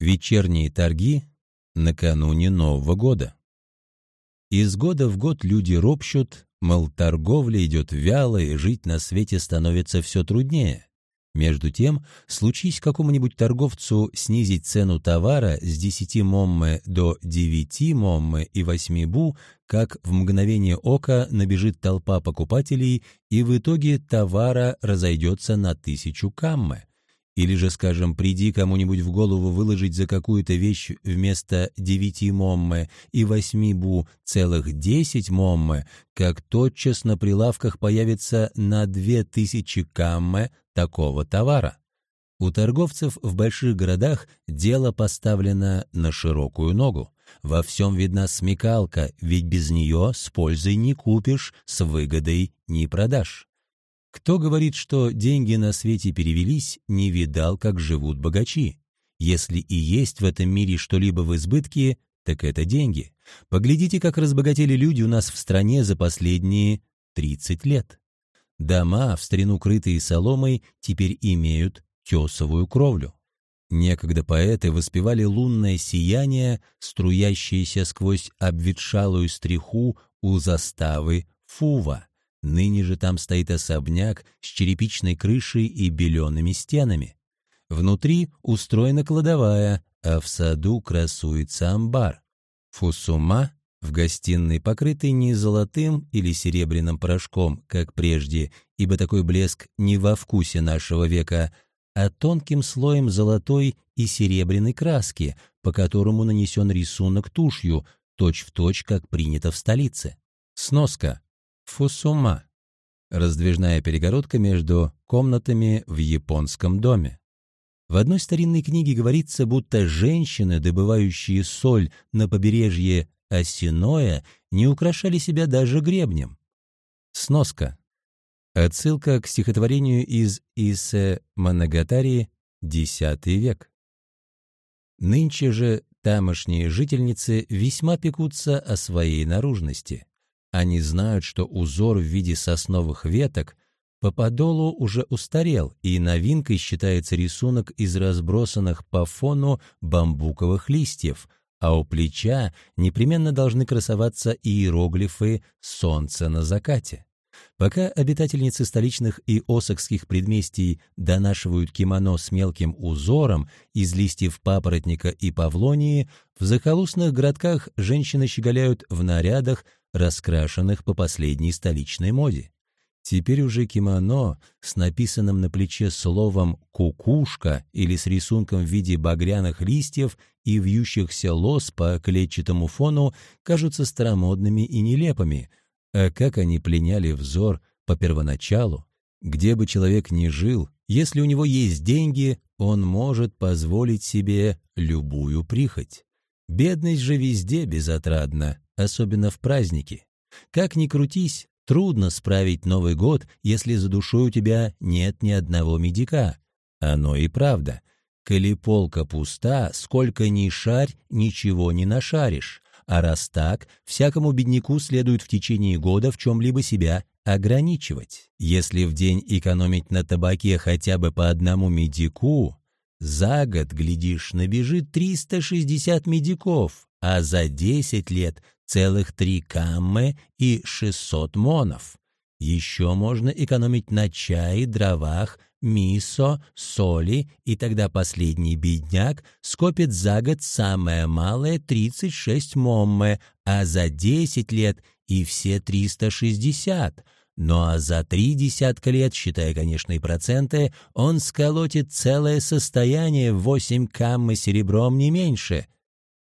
Вечерние торги накануне Нового года. Из года в год люди ропщут, мол, торговля идет вяло и жить на свете становится все труднее. Между тем, случись какому-нибудь торговцу снизить цену товара с 10 моммы до 9 моммы и 8 бу, как в мгновение ока набежит толпа покупателей, и в итоге товара разойдется на тысячу каммы. Или же, скажем, приди кому-нибудь в голову выложить за какую-то вещь вместо 9 моммы и 8 бу целых 10 моммы, как тотчас на прилавках появится на 2000 каммы такого товара. У торговцев в больших городах дело поставлено на широкую ногу. Во всем видна смекалка, ведь без нее с пользой не купишь, с выгодой не продашь. Кто говорит, что деньги на свете перевелись, не видал, как живут богачи. Если и есть в этом мире что-либо в избытке, так это деньги. Поглядите, как разбогатели люди у нас в стране за последние 30 лет. Дома, в старину крытые соломой, теперь имеют тесовую кровлю. Некогда поэты воспевали лунное сияние, струящееся сквозь обветшалую стриху у заставы Фува. Ныне же там стоит особняк с черепичной крышей и белеными стенами. Внутри устроена кладовая, а в саду красуется амбар. Фусума в гостиной, покрытой не золотым или серебряным порошком, как прежде, ибо такой блеск не во вкусе нашего века, а тонким слоем золотой и серебряной краски, по которому нанесен рисунок тушью, точь-в-точь, точь, как принято в столице. Сноска. Фусума. Раздвижная перегородка между комнатами в японском доме. В одной старинной книге говорится, будто женщины, добывающие соль на побережье Осиное, не украшали себя даже гребнем. Сноска. Отсылка к стихотворению из Исе Манагатари, X век. Нынче же тамошние жительницы весьма пекутся о своей наружности. Они знают, что узор в виде сосновых веток по подолу уже устарел, и новинкой считается рисунок из разбросанных по фону бамбуковых листьев – а у плеча непременно должны красоваться иероглифы «Солнце на закате». Пока обитательницы столичных и осокских предместий донашивают кимоно с мелким узором из листьев папоротника и павлонии, в захолустных городках женщины щеголяют в нарядах, раскрашенных по последней столичной моде. Теперь уже кимоно с написанным на плече словом «кукушка» или с рисунком в виде багряных листьев и вьющихся лос по клетчатому фону кажутся старомодными и нелепыми, а как они пленяли взор по первоначалу. Где бы человек ни жил, если у него есть деньги, он может позволить себе любую прихоть. Бедность же везде безотрадна, особенно в праздники. Как ни крутись, Трудно справить Новый год, если за душой у тебя нет ни одного медика. Оно и правда. Коли полка пуста, сколько ни шарь, ничего не нашаришь. А раз так, всякому бедняку следует в течение года в чем-либо себя ограничивать. Если в день экономить на табаке хотя бы по одному медику, за год, глядишь, набежит 360 медиков, а за 10 лет целых три каммы и 600 монов. Еще можно экономить на чае, дровах, мисо, соли, и тогда последний бедняк скопит за год самое малое 36 моммы, а за 10 лет и все 360. Ну а за три десятка лет, считая, конечно, и проценты, он сколотит целое состояние в 8 каммы серебром не меньше.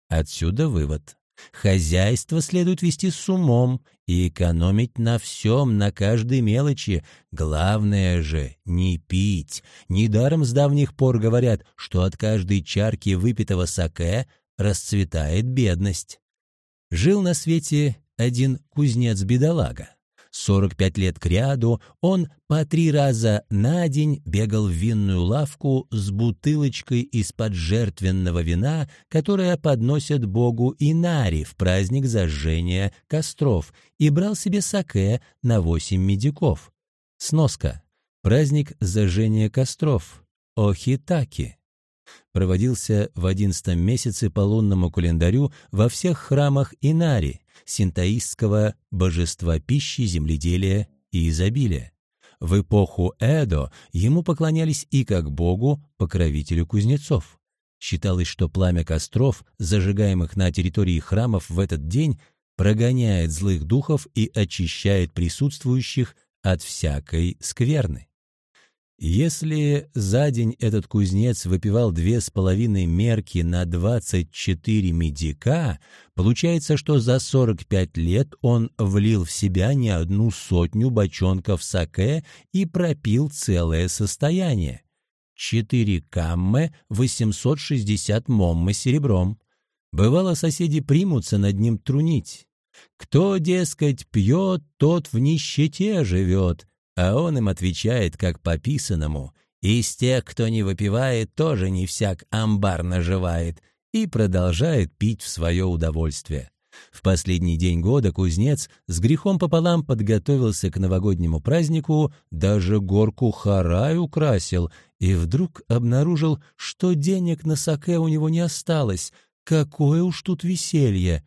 Отсюда вывод. Хозяйство следует вести с умом и экономить на всем, на каждой мелочи. Главное же — не пить. Недаром с давних пор говорят, что от каждой чарки выпитого саке расцветает бедность. Жил на свете один кузнец-бедолага. 45 лет кряду он по три раза на день бегал в винную лавку с бутылочкой из-под жертвенного вина, которое подносят богу Инари в праздник зажжения костров, и брал себе саке на восемь медиков. Сноска. Праздник зажжения костров. Охитаки. проводился в одиннадцатом месяце по лунному календарю во всех храмах Инари, синтаистского божества пищи, земледелия и изобилия. В эпоху Эдо ему поклонялись и как богу, покровителю кузнецов. Считалось, что пламя костров, зажигаемых на территории храмов в этот день, прогоняет злых духов и очищает присутствующих от всякой скверны. Если за день этот кузнец выпивал две с половиной мерки на 24 медика, получается, что за 45 лет он влил в себя не одну сотню бочонков саке и пропил целое состояние. 4 камме, 860 моммы серебром. Бывало, соседи примутся над ним трунить. Кто, дескать, пьет, тот в нищете живет, а он им отвечает, как по писанному. Из тех, кто не выпивает, тоже не всяк амбар наживает, и продолжает пить в свое удовольствие. В последний день года кузнец с грехом пополам подготовился к новогоднему празднику, даже горку харай украсил, и вдруг обнаружил, что денег на саке у него не осталось. Какое уж тут веселье!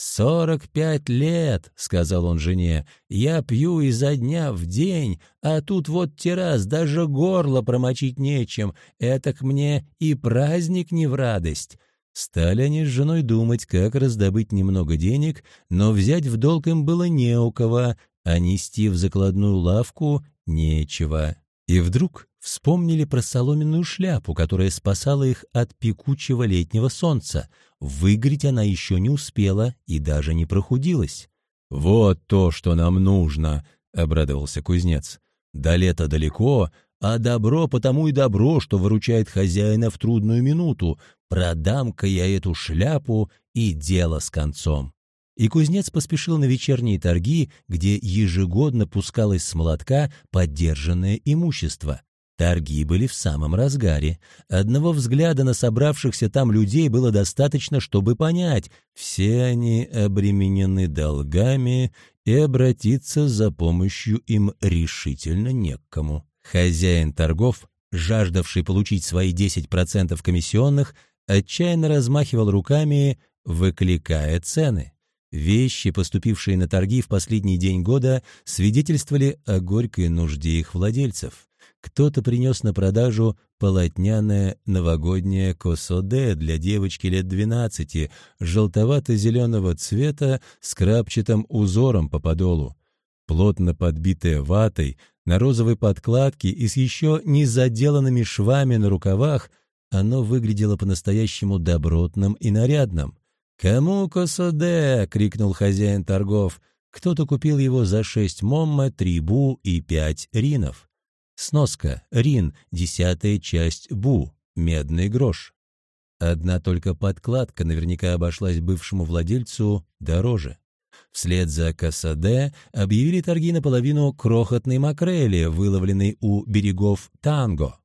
«Сорок пять лет», — сказал он жене, — «я пью изо дня в день, а тут вот террас, даже горло промочить нечем, этак мне и праздник не в радость». Стали они с женой думать, как раздобыть немного денег, но взять в долг им было не у кого, а нести в закладную лавку нечего. И вдруг вспомнили про соломенную шляпу, которая спасала их от пекучего летнего солнца. Выгореть она еще не успела и даже не прохудилась. «Вот то, что нам нужно», — обрадовался кузнец. «До лета далеко, а добро потому и добро, что выручает хозяина в трудную минуту. Продам-ка я эту шляпу, и дело с концом. И кузнец поспешил на вечерние торги, где ежегодно пускалось с молотка поддержанное имущество. Торги были в самом разгаре. Одного взгляда на собравшихся там людей было достаточно, чтобы понять, все они обременены долгами, и обратиться за помощью им решительно некому. Хозяин торгов, жаждавший получить свои 10% комиссионных, отчаянно размахивал руками, выкликая цены. Вещи, поступившие на торги в последний день года, свидетельствовали о горькой нужде их владельцев. Кто-то принес на продажу полотняное новогоднее косоде для девочки лет 12, желтовато-зеленого цвета с крапчатым узором по подолу. Плотно подбитое ватой, на розовой подкладке и с еще не заделанными швами на рукавах, оно выглядело по-настоящему добротным и нарядным. «Кому косоде?» — крикнул хозяин торгов. Кто-то купил его за шесть момма, три бу и пять ринов. Сноска. Рин — десятая часть бу, медный грош. Одна только подкладка наверняка обошлась бывшему владельцу дороже. Вслед за Касаде объявили торги наполовину крохотной макрели, выловленной у берегов Танго.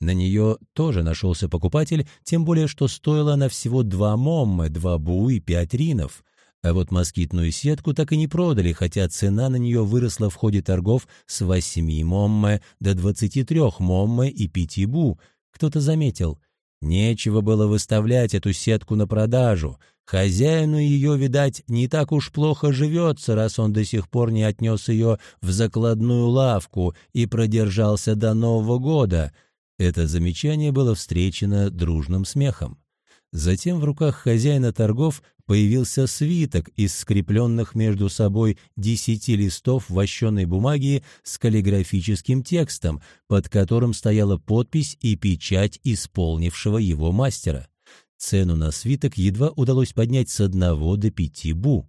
На нее тоже нашелся покупатель, тем более, что стоила она всего два моммы, два бу и пять ринов. А вот москитную сетку так и не продали, хотя цена на нее выросла в ходе торгов с восьми моммы до двадцати трех моммы и пяти бу. Кто-то заметил, нечего было выставлять эту сетку на продажу. Хозяину ее, видать, не так уж плохо живется, раз он до сих пор не отнес ее в закладную лавку и продержался до Нового года — это замечание было встречено дружным смехом. Затем в руках хозяина торгов появился свиток из скрепленных между собой десяти листов вощеной бумаги с каллиграфическим текстом, под которым стояла подпись и печать исполнившего его мастера. Цену на свиток едва удалось поднять с одного до пяти бу.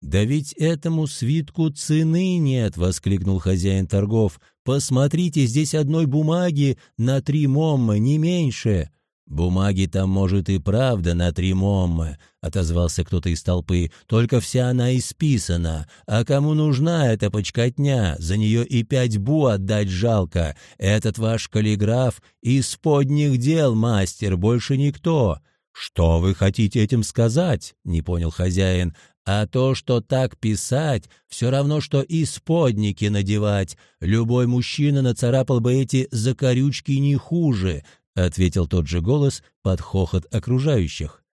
«Да ведь этому свитку цены нет!» — воскликнул хозяин торгов. «Посмотрите, здесь одной бумаги на три моммы, не меньше!» «Бумаги там, может, и правда на три моммы», — отозвался кто-то из толпы. «Только вся она исписана. А кому нужна эта почкотня? За нее и пять бу отдать жалко. Этот ваш каллиграф из подних дел мастер, больше никто». «Что вы хотите этим сказать?» — не понял хозяин. А то, что так писать, все равно, что и сподники надевать. Любой мужчина нацарапал бы эти закорючки не хуже. — ответил тот же голос под хохот окружающих.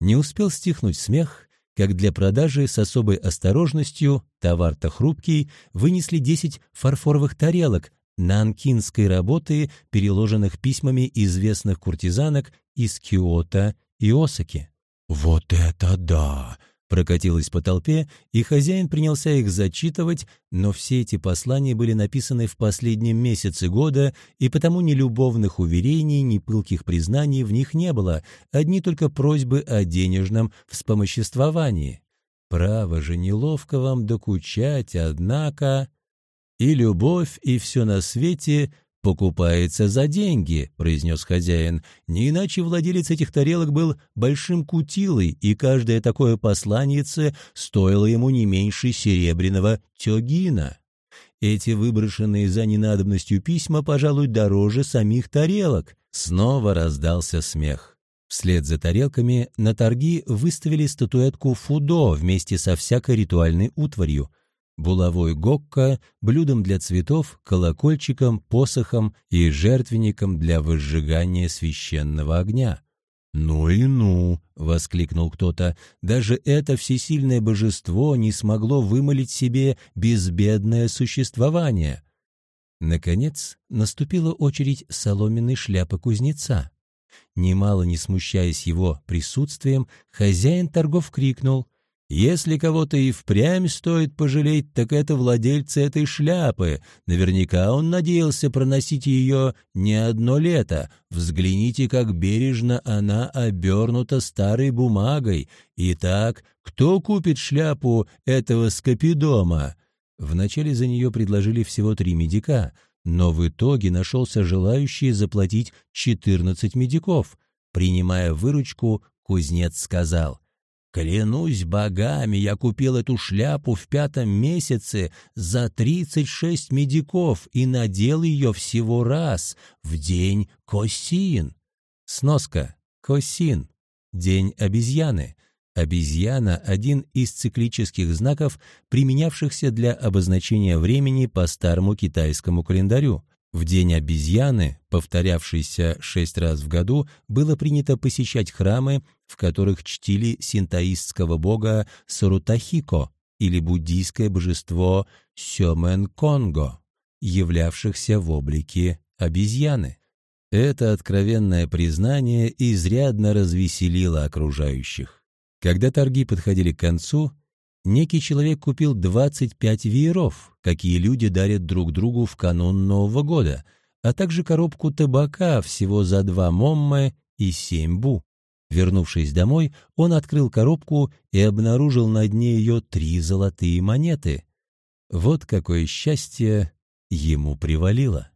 Не успел стихнуть смех, как для продажи с особой осторожностью, товар-то хрупкий, вынесли десять фарфоровых тарелок нанкинской работы, переложенных письмами известных куртизанок из Киота и Осаки. «Вот это да!» Прокатилась по толпе, и хозяин принялся их зачитывать, но все эти послания были написаны в последнем месяце года, и потому ни любовных уверений, ни пылких признаний в них не было, одни только просьбы о денежном вспомоществовании. Право же, неловко вам докучать, однако... И любовь, и все на свете «Покупается за деньги», — произнес хозяин. «Не иначе владелец этих тарелок был большим кутилой, и каждое такое посланице стоило ему не меньше серебряного тёгина. Эти выброшенные за ненадобностью письма, пожалуй, дороже самих тарелок». Снова раздался смех. Вслед за тарелками на торги выставили статуэтку Фудо вместе со всякой ритуальной утварью — булавой гокка, блюдом для цветов, колокольчиком, посохом и жертвенником для возжигания священного огня. «Ну и ну!» — воскликнул кто-то. «Даже это всесильное божество не смогло вымолить себе безбедное существование». Наконец наступила очередь соломенной шляпы кузнеца. Немало не смущаясь его присутствием, хозяин торгов крикнул если кого-то и впрямь стоит пожалеть, так это владельца этой шляпы. Наверняка он надеялся проносить ее не одно лето. Взгляните, как бережно она обернута старой бумагой. Итак, кто купит шляпу этого скопидома? Вначале за нее предложили всего три медика, но в итоге нашелся желающий заплатить 14 медиков. Принимая выручку, кузнец сказал, Клянусь богами, я купил эту шляпу в пятом месяце за тридцать шесть медиков и надел ее всего раз, в день Косин. Сноска. Косин. День обезьяны. Обезьяна – один из циклических знаков, применявшихся для обозначения времени по старому китайскому календарю. В день обезьяны, повторявшийся шесть раз в году, было принято посещать храмы, в которых чтили синтоистского бога Сарутахико или буддийское божество Сёмен-Конго, являвшихся в облике обезьяны. Это откровенное признание изрядно развеселило окружающих. Когда торги подходили к концу, некий человек купил 25 вееров, какие люди дарят друг другу в канун Нового года, а также коробку табака всего за два моммы и семь бу. Вернувшись домой, он открыл коробку и обнаружил на дне ее три золотые монеты. Вот какое счастье ему привалило.